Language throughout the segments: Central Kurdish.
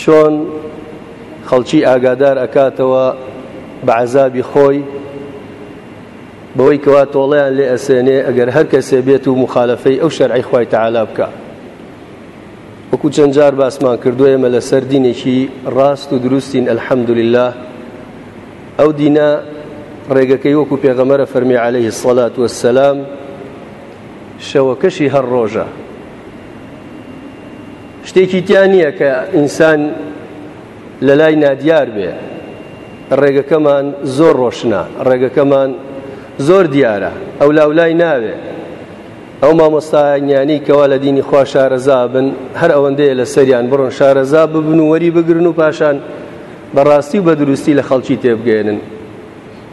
چۆن خەڵکی ئاگادار ئەکاتەوە بە عەزابی خۆی بەوەی کەوا تۆڵیان لێ ئەسێنێ ئەگەر هەر کەسێ بێت و مخالفەی ئەو شەرعی خی تەعالا بکە وەکو چەند جار باسمان کردو ئێمە لەسەر دینێکی ڕاست و دروستین ئەلحەمدلله ئەو دینە ڕێگەکەی وەکو پێغەمەرە فەرمی عليه سەلات وەسەسلام شەوەکەشی هەر ڕۆژە شتێکی تیا نییە کە ئینسان لە لای نادیار بێ ڕێگەکەمان زۆر ڕۆشنە ڕێگەکەمان زۆر دیارە ئەو لاولای ناوێ ئەو مامۆستایانیانی کەوا لە دینی خوا شارەزا بن هەر ئەوەندەیە لە سەریان بڕۆن شارەزا ببن و وەری بگرن و پاشان بەڕاستی و بە دروستی لە خەڵکی تێبگەێنن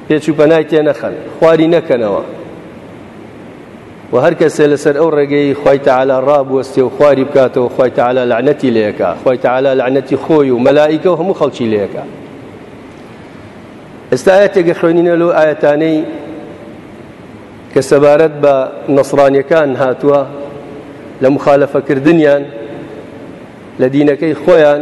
پێچ و پەنای تێ نەخەن خواری نەکەنەوە وە هەر کەسێ لەسەر ئەو ڕێگەی خوای تەعالا ڕابوەستێ و خواری بکاتەوە خوای تەعالا لەعنەتی لێکا خوای تەعالا لەعنەتی خۆی و مەلائیکە و هەموو خەڵکی لێکا ئێستا ئاەتێکە خوێنینە لەو ئاەتانەی کە سەبارەت بە نەسرانیەکان هاتووە لە مخالفەکردنیان لە دینەکەی خۆیان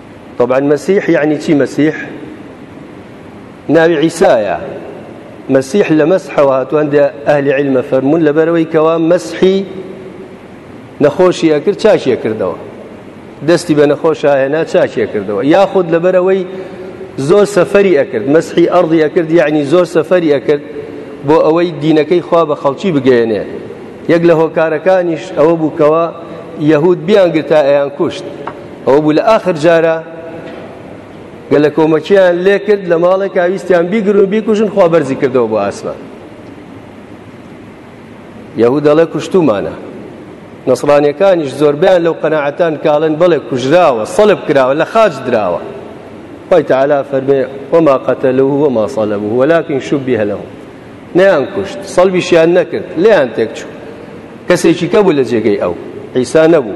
طبعا مەسیح یعنی چی مەسیح ناوی عیسایە مەسیح لە مەسحەوە هاتوان دە ئەهلی علمە فەرمونون لەبەرەوەی کەوا مەسحی نەخۆشی ئەکرد چاکیە کردەوە دەستی بە نەخۆشایەنا چاکیە کردەوە یاخود لەبەرەوەی زۆر سەفەری ئەکرد مەسحی ئەڕضی ئەکرد یعنی زۆر سەفەری ئەکرد بۆ ئەوەی دینەکەی خوا بە خەڵکی بگەێنێ یەک لە هۆکارەکانیش ئەوە بووکەوە یەهود بیانگرتا ئەیان کوشت ئەوە بوو لە ئاخر جارە گەلە کۆمەکییان لێ کرد لە ماڵێک ئاویستیان بیگرن و بیکوژن خوا بەرزی کردەوە بۆ ئاسمان یهود دەڵێ کوشتومانە نەسرانیەکانیش زۆربیان لەو قەنەعەتان کاڵن بڵێ کوژراوە سەلب کراوە لە خاج دراوە خی تعالا فەرمێ وما قتله وما صلبه ولكن شبه له نەیان کوشت سەلبیشیان نەکرد لێیان تێکچوو کەسێکی کە بوو لە جێگەی ئەو عیسا نەبوو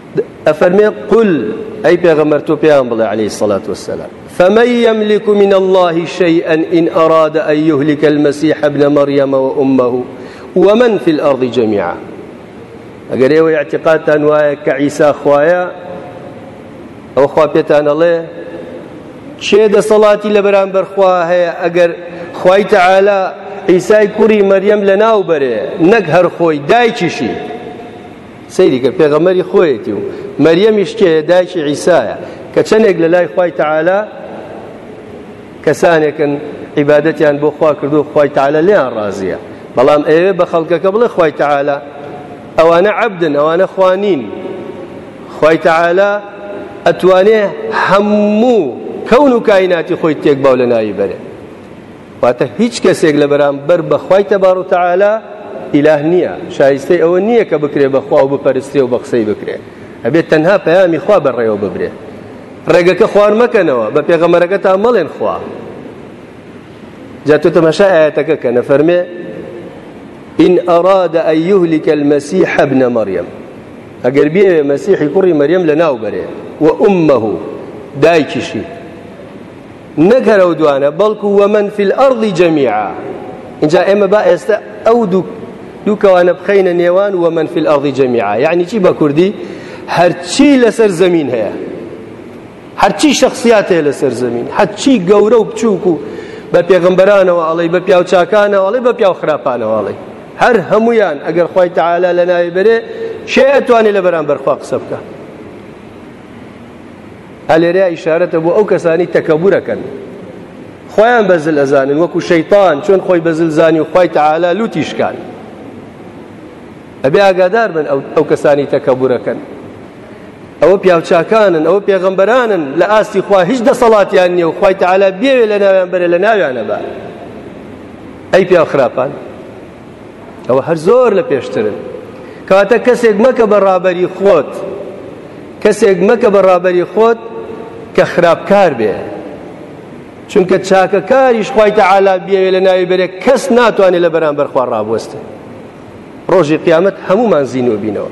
ئەفەرمێ قل ئەی پێغەمبەر تۆ پێیان بڵێ عەلەیهی الصلاة والسلام فمن يملك من الله شيئا إن أراد أن يهلك المسيح ابن مريم وأمه ومن في الأرض جميعا ئەگەر ئێوە اعتقادتان وایە کە عیسا خوایە ئەو خوا پێتان ئەڵێ چێ دەسەڵاتی لە بەرامبەر خوا هەیە ئەگەر خوای تەعالا عیسای کوڕی مەریەم لە ناو بەرێ نەک هەر خۆی دایکیشی سەیری کە پێغەمەری خۆیەتی و مەریەمیش کێیە دایکی عیسایە کە چەندێک لە لای خی تەعالا کەسانێکن عیباەتیان بۆ خوا کردو خی تەعالا لیان ڕازیە بەڵام ئێوێ بە خەڵکەکە بڵێ خی تەعالا ئەوانە عەبدن ئەوانە خوانین خی تەعالا ئەتوانێ هەموو کەون و کایناتی خۆی تێک باو لە ناوی بەرێ واتە هیچ کەسێک لە بەرامبەر بە خوای تبار و تعالی ئیلاه نییە شایستەی ئەوە نییە کە بکرێ بە خوا و بپەرسترێ و بە قسەی بکرێ ئەبێت تەنها پەیامی خوا بەڕێوە ببرێ ڕێگەکە خوار مەکەنەوە بە پێغەمەرەکە تا مەڵێن خوا جا تۆ تەماشا ئاەتەکە کە نەفەرمێ إن أراد أن يهلك المسيح ابن مريم ئەگەر بێ مەسیحی کوڕی مەریەم لە ناو بەرێ و ئومەه دایکیشی نەک هەر ئەو دوانە بەڵکو وەمەن فی الأرض جەمیعا اینجا ئێمە با ئێستا ئەو دوو دوو کەوانە بخەینە نێوان وەمەن فی الأرض جەمیعا یعنی چی بە کوردی هەرچی لەسەر زەمین هەیە هەرچی شخصیات هەیە لەسەر زەمین هەرچی گەورە و بچووک و بە پێغمبەرانەوە ئەڵی بە پیاو چاکانەوەڵی بە پیاو خراپانەوەڵی هەر هەمویان ئەگەر خی تعالا لە ناوی بەرێ شێ ئەتوانێت لە بەرامبەرخوا قسە بکە هەلێریا ئیشارەتە بۆ ئەو کەسانی تەکەبورەکەن خۆیان بەزل ئەزانن وەکو شەیتان چۆن خۆی بەزل زانی و خی تەعالا لوتیشکان ئەبێ ئاگادار بن ئەو کەسانی تەکەبورەکەن ئەوە پیاوچاکانن ئەوە پێغەمبەرانن لە ئاستی خوا هیچ دەسەڵاتیان نییە و خی تەعالا بێوێ لە ناویان بەرە لە ناویانەبا ئەی پیا خراپان ئەوە هەر زۆر لە پێشترن کەواتە کەسێک مەکە بە ڕابەری خۆت کەسێک مەکە بە ڕابەری خۆت کە خراپکار بێ چونکە چاکەکاریش خی تەعالا بێوێ لە ناوی بەرێ کەس ناتوانێت لە بەرامبەر خوا ڕابوەستن ڕۆژی قیامەت هەمومان زیینۆبینەوە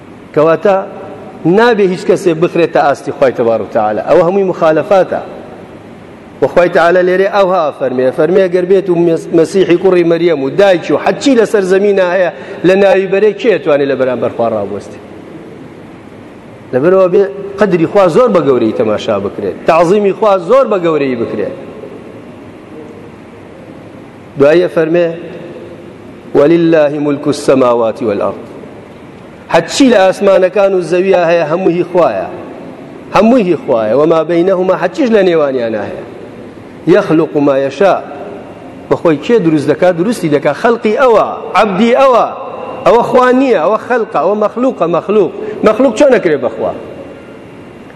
کەواتە نابێ هیچ کەسێ بخرێتە ئاستی خوای تبار و تعالی ئەوە هەمووی مخالفاتە وخوای تعالی لێرێ ئەوها فەرمێ فەرمێ گەر بێت و مەسیحی کوڕی مەریەم و دایکی و حەچی لەسەر زەمینە هەیە لە ناوی بەرێ کێتوانێت لە بەرامبەر خوا ڕابوەستی لەبەرەوە بێ قدری خوا زۆر بە گەورەی تەماشا بکرێت تعظیمی خوا زۆر بە گەورەی بکرێت دوایی ئەفەرمێ ولله ملک السماوات والارض هەرچی لە ئاسمانەکان و زەویە هەیە هەموو هی خوایە هەمووی هی خوایە وەما بینەهما هەرچیش لە نێوانیانە هەیە یەخلق ما یەشا بەخۆی کێ دروست دەکات دروستی دەکات خەلقی ئەوە عەبدی ئەوە ئەوە خوا نییە ئەوە خەلقە ئەوە مەخلوقە مەخلوق مەخلوق چۆن نەکرێت بەخوا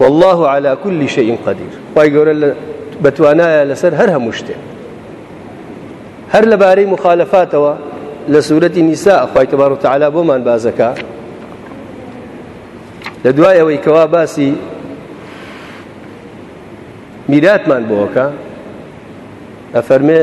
واللە علی کل شیء قدیر خوای گەورە بەتوانایە لەسەر هەر هەموو شتێک هەر لەبارەی مخالفاتەوە لە سوورەتی نیسا ئەخوای تەبار و تعالا بۆمان بازەکە لە دوای ئەوەی کەوا باسی میراتمان بۆکە ئەفەرمێ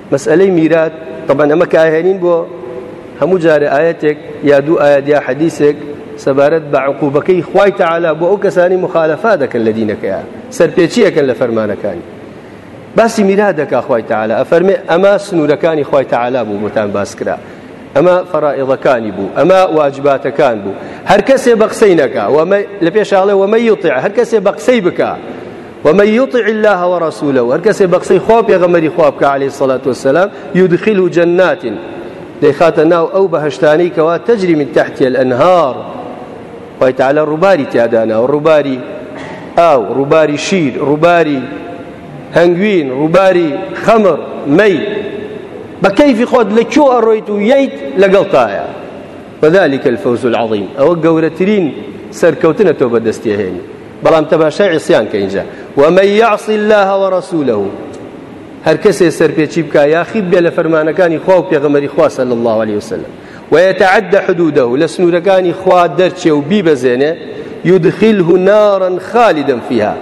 مەسئەلەی میرات تەبەن ئەمە کاهێنین بۆ هەموو جارە ئاەتێک یا دوو ئاەت یا حەدیسێک سەبارەت بە عقوبەکەی خوای تەعالا بۆ ئەو کەسانی مخالفا دەکەن لە دینەکەیان سەرپێچیەکەن لە فەرمانەکانی باسی میرا دەکا خوای تەعالا ئەفەرمێ ئەمە سنوورەکانی خوای تەعالا بوو بۆتان باس کرا ئەمە فەرائڵەکانی بوو ئەمە واجباتەکان بوو هەر کەسێ بە قسەی نەکا لە پێشاڵێ وەمە یوتێ هەر کەسێ بە قسەی بکە ومن يطع الله ورسوله هەر کەسێ بە قسەی خوا پێغەمەری خوا بکە عليه الصلاة والسلام يدخله جنات دەیخاتە ناو ئەو بەهشتانەی کەوا تجري من تحتها الأنهار خوای تعالی ڕووباری تیادانا و ڕووباری ئاو ڕووباری شیر ڕووباری هەنگوین ڕووباری خەمر مەی بە کەیفی خۆت لە کۆ ئەڕۆیت و ییت لەگەڵ تایە وذلك الفوز العظیم ئەوە گەورەترین سەرکەوتنە تۆ بەدەستێهێنی بەڵام تەماشای عیسیان کە ئینجا ومە یاعسی الله وەڕسوولە و هەر کەسێ سەرپێچی بکە یاخیب بێ لە فەرمانەکانی خوا و پێغەمەری خوا صلی الله عليه وسلم ويتعدى حدوده لە سنوورەکانی خوا دەرچێ و بیبەزێنێ يدخله نارا خالدا فيها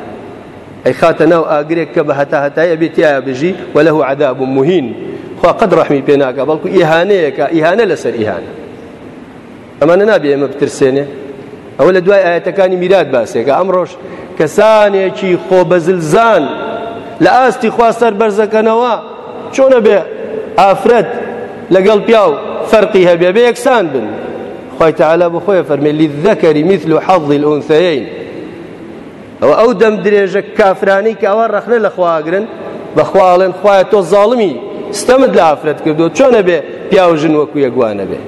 ئەی خاتە ناو ئاگرێک کە بە هەتا هەتایە بێت تیا بژی و لەه عذاب مهین خوا قەت ڕحمی پێناکە بەڵکو ئیهانەیەکە ئیهانە لەسەر ئیهانە ئەمانە نابێ ئێمە بترسێنێ ئەوە لە دوای ئاەتەکانی میرات باسێکە ئەمڕۆژ کەسانێکی خۆبەزلزان لە ئاستی خوا سەر بەرزەکەنەوە چۆنە بێ ئافرەت لەگەڵ پیاو فەرقی هەبێ بێ یەکسان بن خی تعالا بۆ خۆی فەرمێ للذەکەری مثل و حەڵی الأنثەیین ئەوە ئەو دەم درێژە کافرانی کە ئەوە ڕەخنە لە خواگرن بەخواڵێن خوایە تۆ زاڵمی ستەمت لە ئافرەت کردو چۆنە بێ پیاو ژن وەکو یەکوانە بێ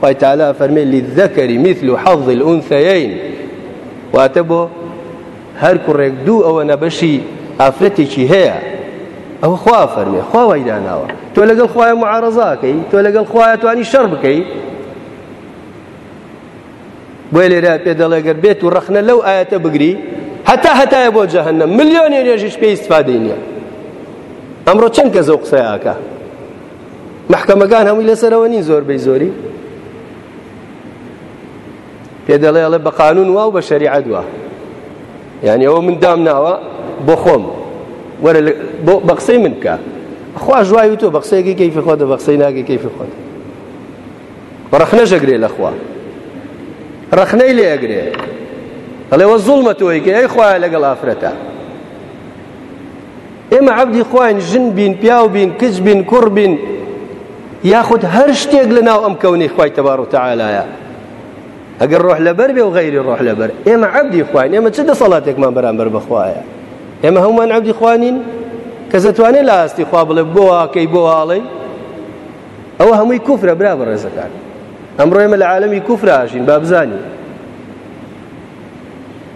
خوای تعالی فەرمێ للذکر مثل حظ الانثیین واتە بۆ هەر کوڕێک دوو ئەوە نەبەشی ئافرەتێکی هەیە ئەوە خوا فەرمێ خوا وای داناوە تۆ لەگەڵ خوای معارەزاکەی تۆ لەگەڵ خوایە توانی شەڕ بکەی بۆیە لێرە پێ دەڵێ گەر بێت و ڕەخنە لەو ئاەتە بگری هەتا هەتایە بۆ جەهنە ملیۆنێ نێژش پێی استفادەی نییە ئەمڕۆ چەند کە زەو قسەیاکە محکمەکان هەمووی لەسەرەوە نین زۆربەی زۆری پێ دەڵێ ئەڵێ بە قانون وا و بە شەریعەت وا یعنی ئەوە من دام ناوە بۆ خۆم وەرە بۆ بە قسەی من بکە خوا ژوای و تۆ بە قسەیەکی کەیفی خۆتە بە قسەی ناگەی کەیفی خۆت ڕەخنە ژەگرێ لە خوا ڕەخنەی لێ ئەگرێ ئەڵێ وە زوڵمە تۆیکە ئەی خوایە لەگەڵ ئافرەتە ئێمە عەبدی خواین ژن بین پیاو بین کچ بین کوڕ بین یاخود هەر شتێک لە ناو ئەم کەونەی خوای تەبار و تەعالایە ئەگەر ڕۆح لەبەر بێ و غەیری ڕۆح لەبەر ئێمە عەبدی خواین ئێمە چ دەسەڵاتێکمان بەرامبەر بەخوایە ئێمە هەمومان عەبدی خوانین کە زەتوانێت لە ئاستی خوا بڵێ بۆ واکەی بۆ واڵی ئەوە هەمووی کوفرە برا بەڕێزەکان ئەمڕۆ ئێمە لە عالەمی کوفرە ئاژین با بزانین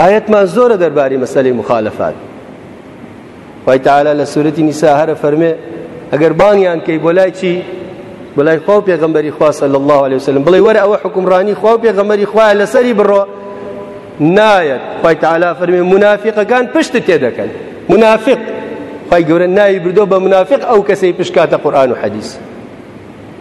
ئایەتمان زۆرە دەرباری مەسەلەی مخالفات خوای تعالی لە سورەتی نیسا هەرە فەرمێ ئەگەر بانیان کەی بۆ لای چی بۆ لای خوا و پێغەمبەری خوا صلی الله علیه وسلم بڵێ وەرە ئەوە حکمڕانی خوا و پێغەمبەری خوایە لەسەری بڕۆ نایەت خوای تعالی فەرمێ منافقەکان پشت تێ دەکەن منافق خوای گەورە ناوی بردو بە منافق ئەو کەسەی پشکاتە قورآن و حەدیث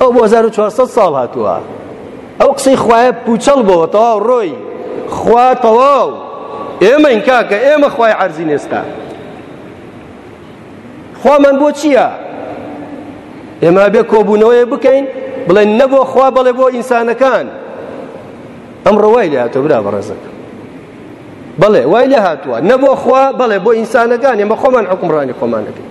ئەو بۆ هەزار و چوارسەد ساڵ هاتووە ئەو قسەی خوایە پوچەڵ بۆ تەواو ڕۆی خوا تەواو ئێمەین کاکە ئێمە خوای عەرزی نێستا خوامان بۆ چییە ئێمە بێ کۆبوونەوەیە بکەین بڵێن نەبوو خوا بەڵێ بۆ ئینسانەکان ئەم ڕەوای لە هاتۆ برا بەڕێزەکە بەڵێ وای لە هاتووە نەبوو خوا بەڵێ بۆ ئینسانەکان ئێمە خۆمان حکومڕانی خۆمانەکەین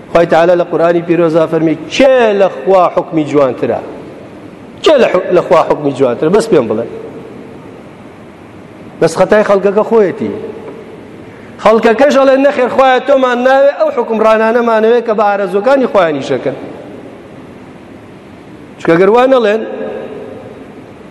خوای تعالی لە قورئانی پیرۆزا فەرمی کێ لە خوا حکمی جوانترە کێ لە خوا حکمی جوانترە بەس پێم بڵێ بەس خەتای خەڵکەکە خۆیەتی خەڵکەکەش ئەڵێ نەخێر خوایە تۆمان ناوێ ئەو حکمڕانانەمانەوێت کە بە ئارەزوەکانی خۆیانیشەکەن چکەگەر وانەڵێن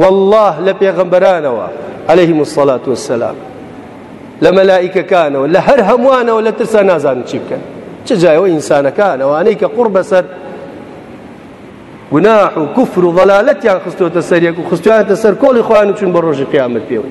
واللە لە پێغەمبەرانەوە عەلەیهیم الصلاة والسلام لە مەلائیکەکانەوە لە هەر هەمووانەوە لە ترسا نازانن چی بکەن چ جایەوە ئینسانەکانەوە ئەنەی کە قوڕ بەسەر گوناح و کوفر و ضلالەتیان خستۆتە سەریەک و خستویانتە سەر کۆڵی خۆیان چون بە ڕۆژی قیامەت پێوە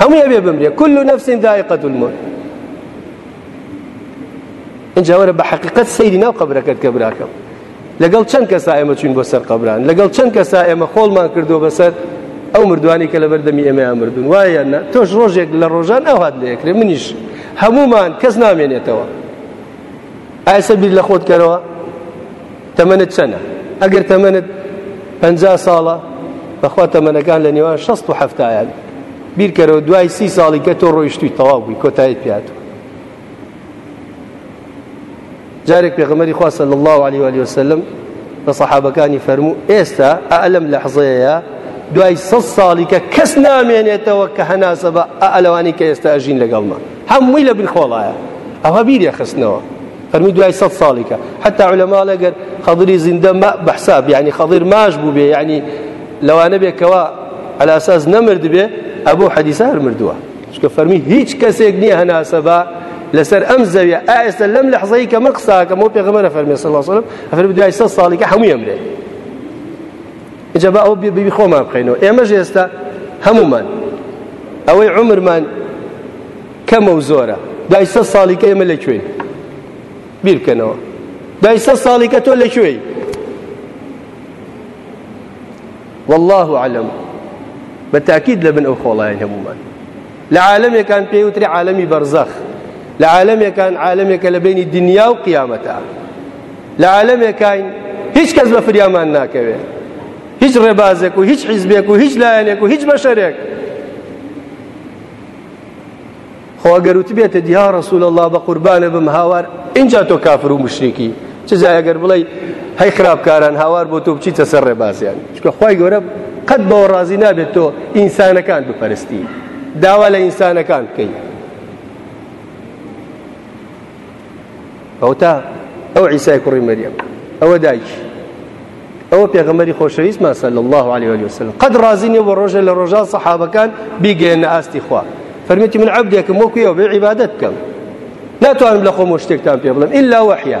هەمووی ئەبێ بمرێ کل نفس ذائقة الموت اینجا وەرە بە حقیقت سەیری ناو قەبرەکەت کە براکەم لەگەڵ چەند کەسا ئێمە چوین بۆ سەر قەبران لەگەڵ چەند کەسا ئێمە خۆڵمان کردو بەسەر ئەو مردوانی کە لەبەر دەمی ئێمەیان مردون وایە نە تۆش ڕۆژێک لە ڕۆژان ئەو هاات لەکرێ منیش هەمومان کەس نامێنێتەوە ئایسە بیر لە خۆت کەرەوە تەمەنت چەنە ئەگەر تەمەنت پەنجا ساڵە بەخوا تەمەنەکان لە نێوان شەست و هەفتایان بیرکەرەوە دوای سی ساڵی کە تۆ ڕۆیشتوی تەواو بووی کۆتایت پێات جارێک پێغەمەری خوا صلی الله عليه وآله وسلم بە سەحابەکانی فەرموو ئێستا ئەلم لە حزەیە دوای سە ساڵی کە کەس نامێنێتەوە کە هەناسە بە ئەلەوانی کە ئێستا ئەژین لەگەڵمان هەمووی لە بن خۆڵایە ئەوە بیرێ خستنەوە فەرمی دوای سەد ساڵیکە حتا علەماڵە گەر خەڵدری زیندە بەحساب یعنی خەڵیر ماش بوو بێ یعنی لەوانە بێکەوە ئەلاساس نەمرد بێ ئەبوو حەدیسە هەر مردووە چکە فەرمی هیچ کەسێک نییە هەناسە بە لەسەر ئەم زەوی ئاستا لەم لە حزەی کە من قساکەمەوە پێغمەە فەرمی سەڵ سەلم ئەفر دوای سە ساڵیکە هەموو ئەمرێ ئجا بە ئەو بێبی خۆمان بخینەوە ئێمەش ئێستا هەمومان ئەوەی عمرمان کەمە و زۆرە دای سە ساڵیکە ئێمە لە کوێی بیرکەنەوە دای سە ساڵیکە تۆ لە کوێی والله علم بە تاکید لەبن ئەو خۆڵایان هەمومان لە عالەمێکان پێی وترێ عالەمی بەرزەخ لە عالەمێکان عالەمێکە لە بینی دنیا و قیامەتە لە عالەمێکین هیچ کەس بە فریامان ناکەوێت هیچ ڕێبازێک و هیچ حیزبێک و هیچ لایەنێک و هیچ بەشەرێک خۆگەر وت بێتە دیها ڕسول الله بە قوربانە بم هاوار اینجا تۆ کافر و مشریکی چ جایەگەر بڵێ هەی خراپکاران هاوار بۆ تۆ بچیتە سەر ڕێبازیان چونکە خوای گەورە قەت بەوە ڕازی نابێت تۆ ئینسانەکان بپەرستی داوا لە ئینسانەکان بکەیت ئەوتا ئەو عیسای کوڕی مەریەم ئەوە دایکی ئەوە پێغەمەری خۆشەویستمان سەل الله عليه وآله وسلم قەت ڕازی نیە بە ڕۆژە لە ڕۆژان سەحابەکان بیگەێنە ئاستی خوا فەرمێتی من عبدێکم وەکوی ئەو بێ عیبادت بکەم ناتوانم لە خۆمە شتێکتان پێ بڵم ئللا وەحە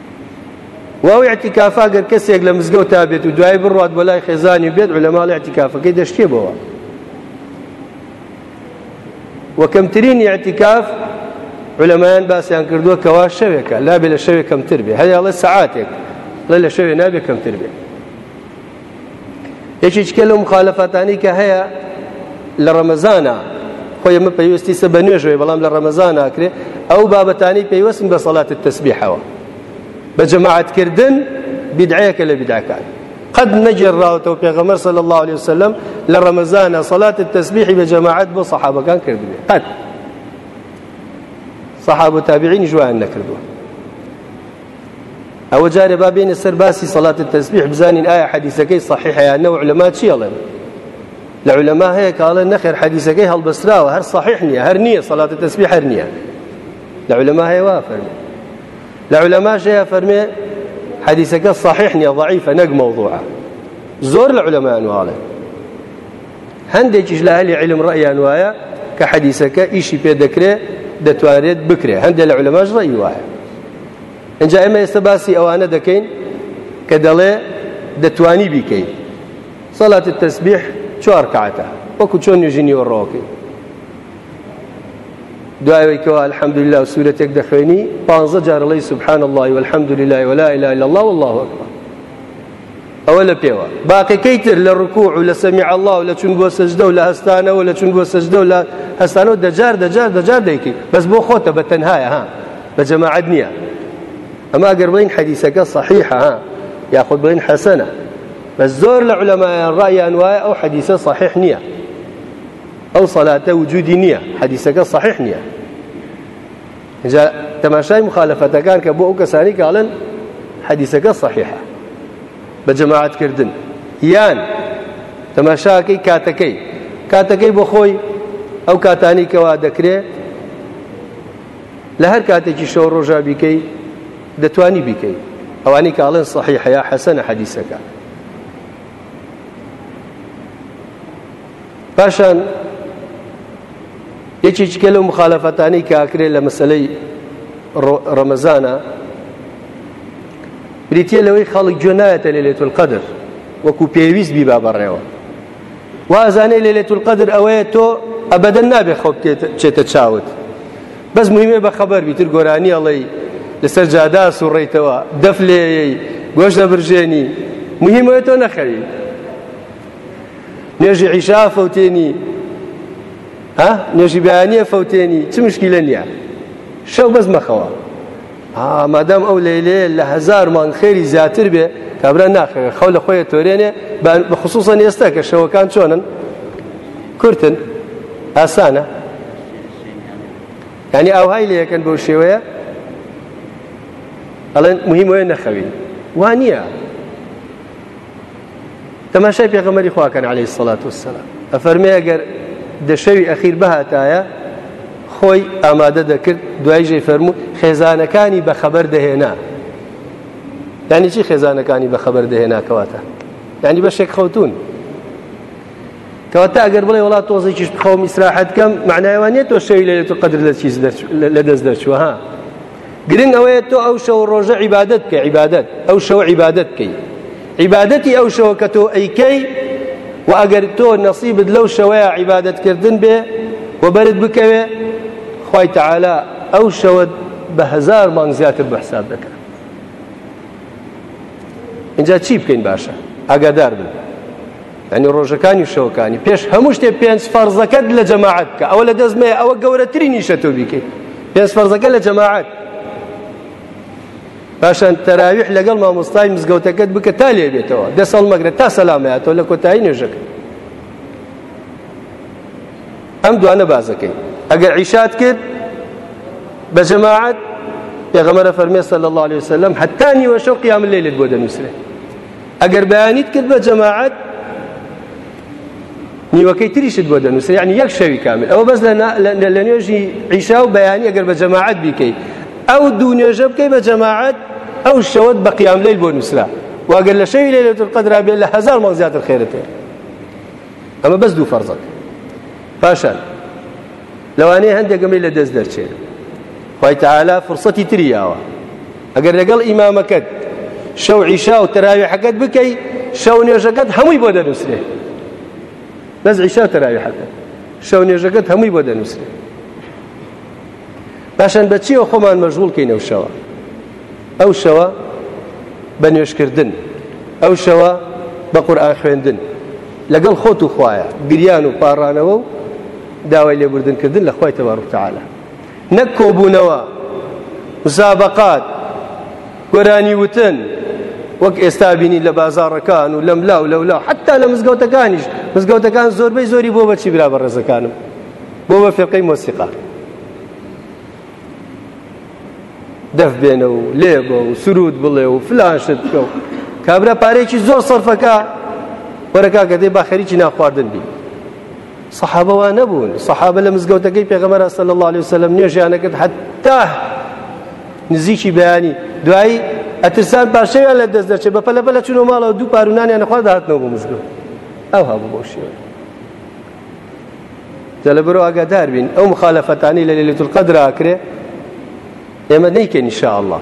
و ئەو ئەتیکافا گەر کەسێک لە مزگەوت تا بێت و دوای بڕات بۆ لای خێزانی بێت و لە ماڵی ئەتیکافەکەی دەشتێ بەوە وەکەمترین ئەتیکاف علەمایان باسییان کردووە کەوا شەوێکە لابێ لە شەوێک کەمتر بێ هەیەڵە سعاتێک لە لە شەوێ نابێ کەمتر بێت یەکێکە لەو مخالەفاتانی کە هەیە لە ڕەمەزانە خۆی ئەمە پێویستی سە بە نوێژەوەی بەڵام لە ڕەمەزان ناکرێ ئەو بابەتانی پێیوەستن بە سەڵاتی تەسبیحەوە بە جەماعاتکردن بدعەیەکە لە بدعەکان قد نەگەڕاوەتەوە پێغەمەر صلی الله عليه وسلم لە ڕەمەزانە سەڵات تەسبیحی بە جەماعەت بۆ سەحابەکان کردبێ قد سەحاب و تابعین جوان نەکردووە ئەوە جارێ با بێنە سەر باسی سەڵات تەسبیح بزانین ئایا حەدیسەکەی صحیحە یان نە علەما چی ئەڵێن لە علەما هەیە کە ئەڵێن نەخێر حەدیسەکەی هەڵبەستراوە هەر صحیح نییە هەر نییە سەڵات تەسبیح هەر نییە لە علەما هەیە وا فەرمێ لە علەماش هەیە فەرمێ حەدیسەکە صحیح نییە ضعیفە نەک مەوضوعە زۆر لە علەمایان واڵێن هەندێکیش لە ئەهلی علم ڕەئیان وایە کە حەدیسەکە ئیشی پێ دەکرێت دەتوانرێت بکرێت هەندێک لە علەماش ڕەئی وایە ئەجا ئێمە ئێستا باسی ئەوانە دەکەین کە دەڵێ دەتوانی بیکەین سەڵات تەسبیح چوار کاتە وەکو چۆن نوێژینی وەڕۆکەی دعاويكوا الحمد لله سورة دخويني بانزا جار الله سبحان الله والحمد لله ولا إله إلا الله والله أكبر ئەوە لە پێوە باقیەکەی تر لە ڕکوع و لە سەمی الله و لە چون بۆ سەجدە و لە هەستانەوە لە چون بۆ سەجدە و لە هەستانەوە دەجار دەجار دەجار دەیکەیت بەس بۆ خۆتە بە تەنهایە ها بە جەماعەت نییە ئەمە گەر بڵین حەدیسەکە صحیحە ها یاخود بڵین حەسەنە بە زۆر لە علەمایان ڕایان وایە ئەو حەدیسە صحیح نییە ئەو سەلاتە وجودی نییە حەدیسەکە صحیح نییە جا تەماشای مخالفەتەکان کە بۆ ئەو کەسانی کاڵن حەدیسەکە صحیحە بە جەماعەت کردن یان تەماشاکەی کاتەکەی کاتەکەی بۆ خۆی ئەو کاتانی کەوا دەکرێ لە هەر کاتێکی شەو ڕۆژا بیکەی دەتوانی بیکەی ئەوانی کاڵێن صحیح یا حەسەنە حەدیسەکە پاشان یەکێکیکە لەو مخالەفەتانی کاکرێ لە مەسلەی ڕەمەزانە بریتە لەوەی خەڵک گوێ نایەتە لە لێت القدر وەکو پێویست بیبا بەڕێوە وازانێ لە لێت القدر ئەوەیە تۆ ئەبدەن نابێ خۆ چێتە چاوت بەس مهمێ بە خەبەر بیتر گۆرانی ئەڵەی لەسەر جادا سوڕیتەوە دەف لێی گۆش دەبرژێنی مهمەوە تۆ نەخەوی نوێژی عیشا فەوتێنی ها نوێژی بەیانە فەوتێنی چ مشکیلە نییە شەو بەس مەخەوە مادەم ئەو لەیلێ لە هزار مانگ خێری زیاتر بێ کابرا ناخەوێ خەو لە خۆی تۆرێنێ بە خصوصن ئێستا کە شەوەکان چۆنن کورتن ئاسانە ینی ئەوهای لە یەکەن بۆ شێوەیە ئەڵێن مهمەیە نەخەوین وانە تەماشای پێغەمەری خواکەن عليه سڵات وسلام ئەفەرمێ ئەگەر دەشەوی ئەخیر بهاتایە خۆی ئامادە دەکرد دوای ژێ فەرموو خێزانەکانی بەخەبەر دەهێنا یعنی چی خێزانەکانی بەخەبەر دەهێنا کەواتە یعنی بەشێک خەوتون کەواتە ئەگەر بڵێ وڵات تۆزێکیش بخەوم ئیسراحەت کەم معنایوانە تۆ شەوی لە لێت و قدر لە چیز لە دەست دەرچوە ها گرنگ ئەوەیە تۆ ئەو شەو ڕۆژە عیبادت بکە عیبادت ئەو شەو عیبادت بکەی عیبادەتی ئەو شەوە کە تۆ ئەیکەی و ئەگەر تۆ نەسیبت لەو شەوەیە عیبادتکردن بێ و بەرت بکەوێ خی تەعالا ئەو شەوە بە هزار مانگ زیاتر بە حساب دەکەن اینجا چی بکەین باشە ئاگادار بن یعنی ڕۆژەکانی و شەوەکانی پێش هەموو شتێ پێنج فەرزەکەت لە جەماعەت بکە ئەوە لە دەست مەیە ئەوە گەورەترین نیشە تۆ بیکەیت پێنج فەرزەکە لە جەماعەت پاشان تەراویح لەگەڵ مامۆستای مزگەوتەکەت بکە تا لێ بێتەوە دەست هەڵمەگرە تا سەلامەیەتەوە لە کۆتایی نوێژەکە ئەم دوانە بازەکەی ئەگەر عیشات کرد بە جەماعەت پێغەمەرە فەرمێ صلی الله عليه وسلم حتى نیوەشە و قیام الليلت بۆ دەنووسرێت ئەگەر بەیانیت کرد بە جەماعەت نیوەکەی تریشت بۆ دەنووسێ یعنی یەک شەوی کامل ئەوە بەس لە نوێژی عیشا و بەیانی ئەگەر بە جەماعەت بیکەیت ئەو دوو نوێژە بکەی بە جەماعەت ئەو شەوت بە قیام لەیل بۆ نووسرا واگەر لە شەوی لەیلەت القدرا بێت لە هەزار ماڵ زیاتر خێرت هەیە ئەمە بەس دوو فەرزەت پاشان لەوانەیە هەندێکەکەمی لە دەست دەرچێت خی تەعالا فرسەتی تریاوە ئەگەر لەگەڵ ئیمامەکەت شەو عیشا و تەراویحەکەت بکەی شەو نوێژەکەت هەمووی بۆ دەنووسرێ بەس عیشا و تەراویحەکەت شەو نوێژەکەت هەمووی بۆ دەنووسرێ باشن بە چیەوە خۆمان مەژغول کەین ئەو شەوە ئەو شەوە بە نوێشکردن ئەو شەوە بە قورآان خوێندن لەگەڵ خۆت و خویە گریان و پاڕانەوە و داوای لێبوردنکردن لە خخوای تەواڕتەعاە نەک کۆبوونەوە، مسابەقات، گۆرانی وتن، وەک ئێستا بینی لە بازاڕەکان و لەملا و لەولا و حتا لە مزگەوتەکانیش مزگەوتەکان زۆربەی زۆری بۆ بەچی برا بە ڕێزەکانم بۆ بە فێقەی مۆسیقا دەف بێنە و لێ بە و سرود بڵێ و فلاشت بکە و کابرا پارێکی زۆر سەرفەکە وەرەکە کە دەی باخەریکی ناخواردن بی صحابە وا نەبوون صحابە لە مزگەوتەکەی پێغەمەرا صلی الله عليه وسلم نوێژیانە کرد حتا نزیکی بەیانی دوایی ئەترسان پاشەویان لە دەست دەچێت بە پەلە پەلە چون و ماڵەوە دوو پارونانیان نەخوا داهاتنەوە بۆ مزگەوت ئەو هەبوو بۆ شێوە جا لە بەرەوە ئاگادار بین ئەو مخالەفەتانی لە لەلێت القدراکرێ ئێمە نەیکەین ان شاء الله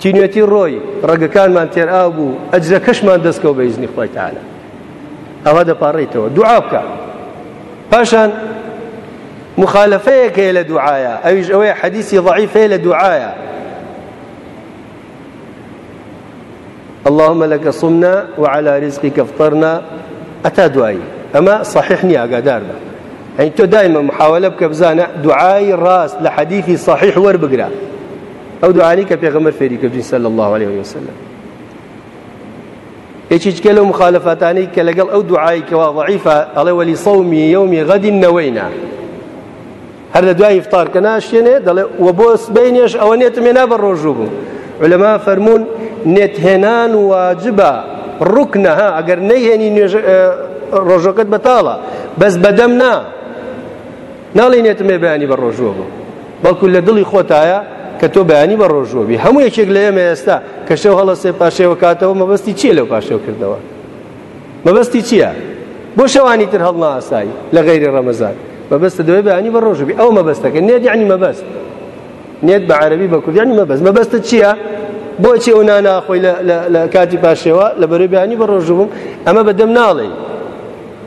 تینوێتی ڕۆی ڕەگەکانمان تێرئاو بوو ئەجرەکەشمان دەستکەوت بە ئیزنی خوای تەعالا ئەوە دەپاڕێیتەوە دوعا بکە پاشان مخالفەیەک هەیە لە دوعاە ئەویش ئەوەیە حەدیسی ضعیف هەیە لە دوعاە اللهم لك صمنا وعلى رزقك افطرنا ئەتا دوایی ئەمە صحیح نییە ئاگادار بە ئەین تۆ دایمە محاولە بکە بزانە دوعای ڕاست لە حەدیثی صحیح وەربگرە ئەو دوعانی کە پێغەمبەر فێری کردین صلی الله علیه و سلم یەکێکە لەو مخالفاتانەی کە لەگەڵ ئەو دوعای کەوا ضعیفە ئەڵێ وەلی صومی یومی غەدین نەوەینا هەر لە دوای ئیفتار کە ناشتێنێ دەڵێ و بۆ سبینێش ئەوە نێتم هێنا بە ڕۆژوو بوو علەما فەرمونون نێت هێنان واجبە ڕوکنەها ئەگەر نەیهێنی نوێژ ڕۆژەکەت بەتاڵە بەس بەدەم نا ناڵێی نێتم هەیە بەیانی بە ڕۆژووە بوو بەڵکو لە دڵی خۆتایە کە تۆ بەیانی بە ڕۆژووە بی هەموو یەکێک لە ئێمە ئێستا کە شێو هەڵە سێ پاشێوە کاتەوە مەبەستی چییە لەو پاشێوکردنەوە مەبەستی چییە بۆ شەوانی تر هەڵ ناسایی لە غیری ڕەمەزان مەبەستە دەوێ بەیانی بە ڕۆژ بی ئەو مەبەستەکە نێت یعنی مەبەست نێت بە عەربی بە کوردیانی مەبەست مەبەستە چییە بۆچی ئەو ناناخۆی لە کاتی پاشێوە لە بەرەبیانی بە ڕۆژبووم ئەمە بەدەم ناڵێ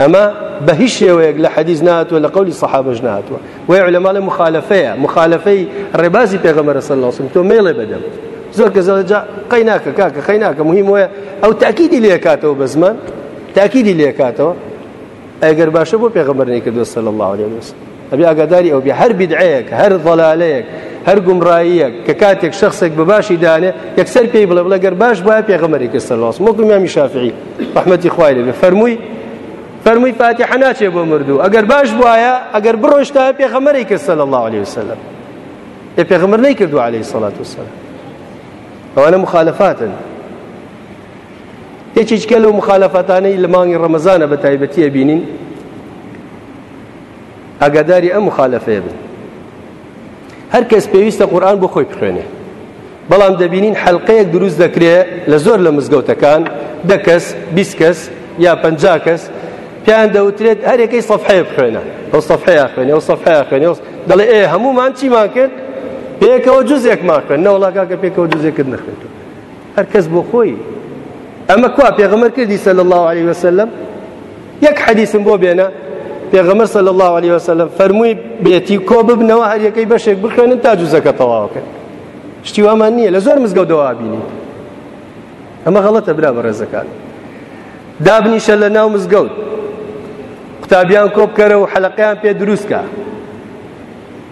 ئەمە بە هیچ شێوەیەک لە حەدیث نهاتووە لە قولی سەحابەش نهاتووە وای علەما لە مخالفەیە مخالفەی ڕێبازی پێغەمبەر صلی الله علیه و تۆ مێڵێ بەدەم زۆر کە زۆر جا قەی ناکە کاکە قەی ناکە مهم وایە ئەو تاکیدی لێ کاتەوە بە زمان تاکیدی لێ کاتەوە ئەگەر باشە بۆ پێغەمبەر نەیکردووە صلی الله علیه وسلم ئەبێ ئاگاداری ئەو بێ هەر بیدعەیەک هەر ضەلالەیەک هەر گومڕاییەک کە کاتێک شخصێک بە باشی دانێ یەکسەر پێی بڵێ بڵێ گەر باش بە پێغەمەری کە سەلواس وەکو مامی شافعی رحمەتی خوای لێ فەرمووی فەرمووی فاتحە ناچێ بۆ مردوو ئەگەر باش بواە ئەگەر بڕۆشتا پێغەمەری کە سەل الله عليه وسلم ئێ پێغەمەر نەی کردو عليه سەڵات وسلام ئەوانە مخالفاتن یەکێککە لەو مخالفاتانەی لە مانگی ڕەمەزانە بە تایبەتیە بینین ئاگاداری ئەم مخالفەیە بن هەر کەس پێویستە قورآن بۆ خۆی بخوێنێ بەڵام دەبینین حەلقەیەک دروست دەکرێ لە زۆر لە مزگەوتەکان دە کەس بیست کەس یا پەنجا کەس پێیان دەوترێت هەرێکەی سەفحەیە بخوێنە ئەو سەفحەیە خوێنێ ئەو سەفحەیە خوێنێ دەڵێ ئێ هەمومان چیمان کرد پێکەوە جزێکمان خوێن نەوەڵا کاکە پێکەوە جزێکت نەخوێنێت هەر کەس بۆ خۆی ئەمە کوا پێغەمەر کردی سەل الله عليه وسلم یەک حەدیسم بۆ بێنە پێغەمەر سەل الله عليه وسلم فەرمووی بێتی کۆ ببنەوە هەر یەکەی بەشێک بخوێنن تا جوزەکە تەواوکەن شتی وامان نییە لە زۆر مزگەوت دەوا بینی ئەمە غەڵەتە برا بە ڕێزەکان دابنیشە لە ناو مزگەوت قوتابیان کۆ بکەرە و حەلقیان پێ دروستکە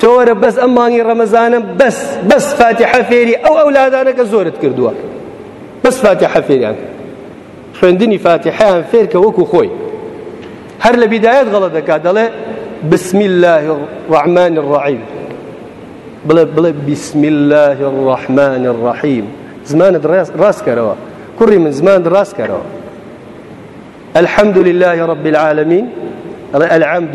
تۆ وەرە بەس ئەم مانگی ڕەمەزانە بەس بەس فاتحە فێری ئەو ئەولادانە کە زۆرت کردووە بەس فاتحە فێریان خوێندنی فاتحەیان فێرکە وەکو خۆی هەر لە بیدایەت غەڵە دەکات دەڵێ بسم الله الرحمن الرحیم بڵێ بڵێ بسم الله الرحمن الرحیم زمانت ڕاست کەرەوە کوڕی من زمانت ڕاست کەرەوە الحمد لله رب العالمين العمد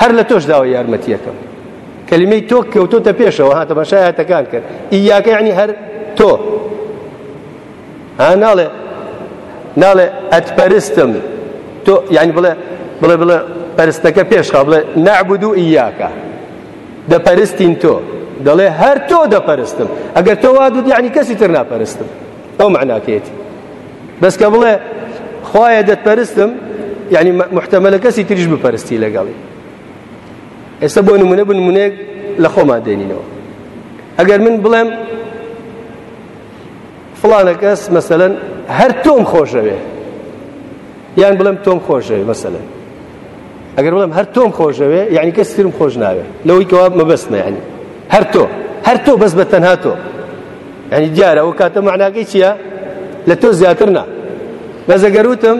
هەر لە تۆش داوە یارمەتیەکەم کەلیمەی تۆ کەوتۆتە پێشەوە هاتە بەشای هاتەکان کرد ئیاکە ینی هەر تۆ ها ناڵێ ناڵێ ئەتپەرستم تۆ یعنی بڵێ بڵێ بڵێ پەرستەکە پێشخا بڵێ نعبد و ئیاکە دەپەرستین تۆ دەڵێ هەر تۆ دەپەرستم ئەگەر تۆ وا دوت یعنی کەسی تر ناپەرستم ئەو معناکەیەتی بەس کە بڵێ خوایە دەتپەرستم یعنی محتەمەلە کەسی تریش بپەرستی لەگەڵی ئێستا بۆ نمونە بنمونەیەک لە خۆمان دێنینەوە ئەگەر من بڵێم فڵانە کەس مەسەن هەر تۆم خۆشەوێ یان بڵێم تۆم خۆشەوێ مەسەن ئەگەر بڵێم هەر تۆم خۆشەوێ یعنی کەس ترم خۆش ناوێ لەوەی کەوا مەبەستمە یعنی هەر تۆ هەر تۆ بەس بە تەنها تۆ یعنی دیارە ئەو کاتە معناگەی چییە لە تۆ زیاتر نا بەس ئەگەر وتم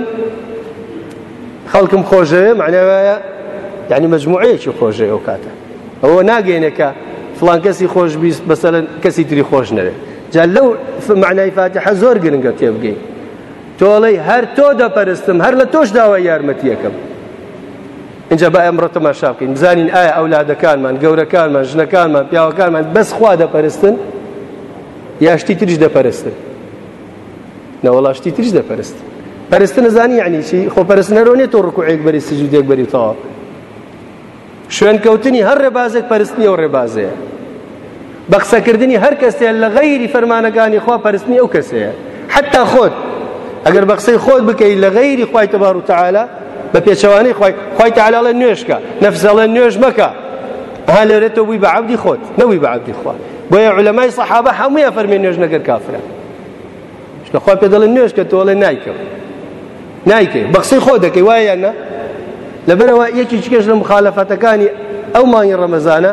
خەڵکم خۆشەوێ معناوایە یعنی مجموعەیەکی خۆشەوێ ئەو کاتە ئەوە ناگەینەکە فلان کەسی خۆش بیست بەسەر کەسی تری خۆش نەوێت جا لەو معنای فاتحە زۆر گرنگە تێبگەین تۆڵەی هەر تۆ دەپەرستم هەر لە تۆش داوای یارمەتیەکەم اینجا با ئەمڕۆ تەماشا بکەین بزانین ئایا ئەولادەکانمان گەورەکانمان ژنەکانمان پیاوەکانمان بەس خوا دەپەرستن یاشتی تریش دەپەرستن نەوەڵاشتی تریش دەپەرست پەرستن نزانی یعنی چی خۆ پەرستنەرۆ نیە تۆ ڕکوعێک بەری سجودێک بەری تەواو شوێنکەوتنی هەر ڕێبازێک پەرستنی ئەو ڕێبازەیە بە قسەکردنی هەر کەسێ لە غەیری فەرمانەکانی خوا پەرستنی ئەو کەسەیە حتا خۆت ئەگەر بە قسەی خۆت بکەیت لە غەیری خوای تەبار و تعالا بە پێچەوانەی خوای تعالاڵە نوێشکە نەفزەڵە نوێش مەکە ها لێرێتەوە بووی بە عبدی خۆت نەوی بە عبدی خوا بۆیە علەمای سەحابە هەموویان فەرمی نوێژ نەگەر کافرە شکە خوا پێ دەڵێ نوێژ کە تۆڵێ نایکەم نایکەی بە قسەی خۆ دەکەی وایە یان نە لەبەرەوە یەکی چکەش لە مخالەفەتەکانی ئەو مانگی ڕەمەزانە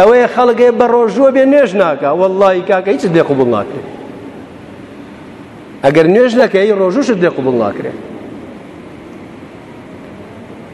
ئەوەیە خەڵگێ بە ڕۆژووە بێ نوێژ ناکە واللهی کاکە هیچ دێ قوبڵ ناکرێت ئەگەر نوێژ نەکەی ڕۆژوشت دێ قوبڵ ناکرێت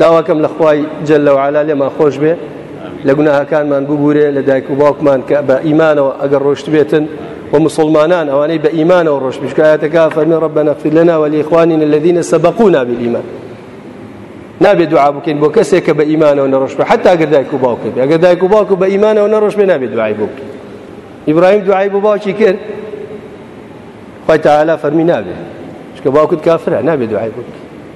داواکەم لە خوای جل وعلا لێمان خۆش بێ لە گوناهەکانمان ببورێ لە دایک و باوکمان کە بە ئیمانەوە ئەگەر ڕۆشت بێتن ومسلمانان ئەوانەی بە ئیمانەوە ڕۆژ بشکایەتەکە فەرمی ڕبە نەفی لەنا وەلیخوانین الذيە سەبقونا بالإيمان نابێ دوعا بکەین بۆ کەسێک کە بە ئیمانەوە نەڕۆژ بە حتا گەر دایک و باوکە بێ گەر دایک و باوک و بە ئیمانەوە نەڕۆژ بێ نابێت دوعای بۆ بکەین ئیبراهیم دوعای بۆ باوکی کرد خۆی تەعالا فەرمی نابێت چکە باوکت کافرە نابێت دوعای بۆ بکەین